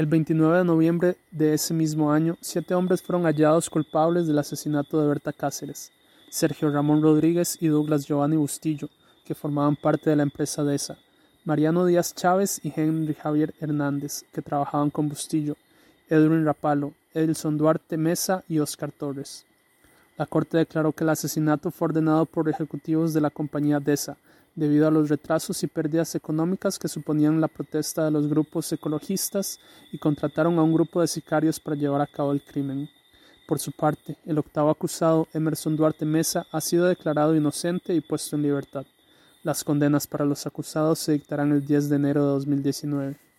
El 29 de noviembre de ese mismo año, siete hombres fueron hallados culpables del asesinato de Berta Cáceres, Sergio Ramón Rodríguez y Douglas Giovanni Bustillo, que formaban parte de la empresa DESA, Mariano Díaz Chávez y Henry Javier Hernández, que trabajaban con Bustillo, Edwin Rapalo, Edilson Duarte Mesa y Oscar Torres. La Corte declaró que el asesinato fue ordenado por ejecutivos de la compañía DESA, debido a los retrasos y pérdidas económicas que suponían la protesta de los grupos ecologistas y contrataron a un grupo de sicarios para llevar a cabo el crimen. Por su parte, el octavo acusado, Emerson Duarte Mesa, ha sido declarado inocente y puesto en libertad. Las condenas para los acusados se dictarán el 10 de enero de 2019.